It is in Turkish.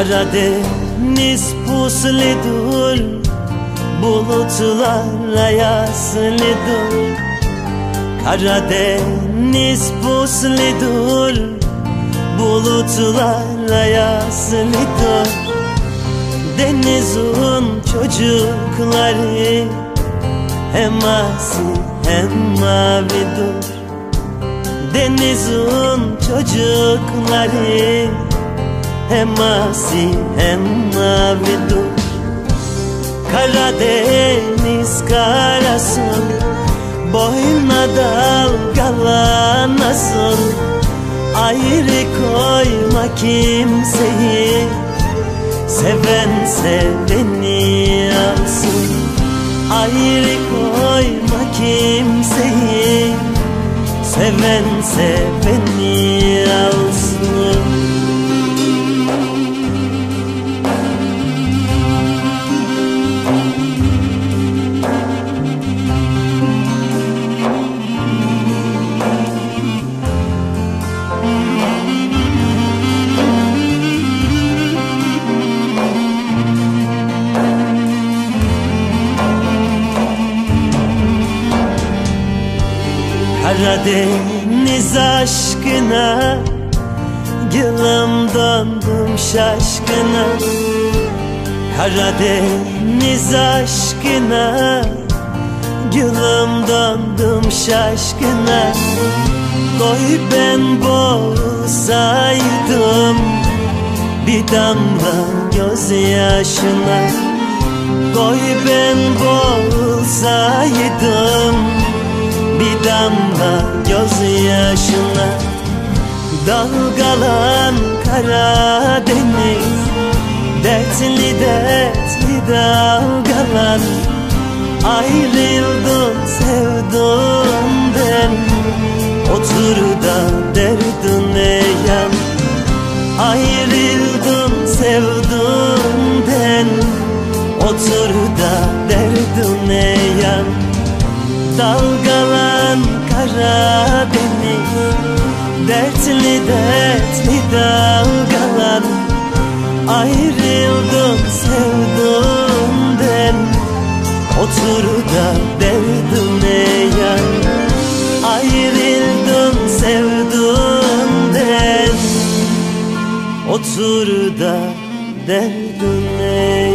Karadeniz puslidur Bulutlar ayaslidur. Karadeniz puslidur Bulutlar ayaslidur. Denizin çocukları Hem asi hem mavidur Denizin çocukları hem asi hem mavidur Karadeniz karasın Boyuna dalgalanasın Ayrı koyma kimseyi Seven seveni alsın Ayrı koyma kimseyi Seven seveni Karadeniz aşkına Gülüm döndüm şaşkına. Karadeniz aşkına Gülüm döndüm şaşkına. Koy ben boğulsaydım Bir damla gözyaşına Koy ben boğulsaydım damla gözyaşına Dalgalan Karadeniz Dertli dertli dalgalan Ayrıldın sevduğumden Otur da derdine yan Ayrıldın sevduğumden Otur da derdine yan Dalgalan Dertli dertli dalgalan Ayrıldım sevduğumden Otur da derdine yan Ayrıldım sevduğumden Otur da derdine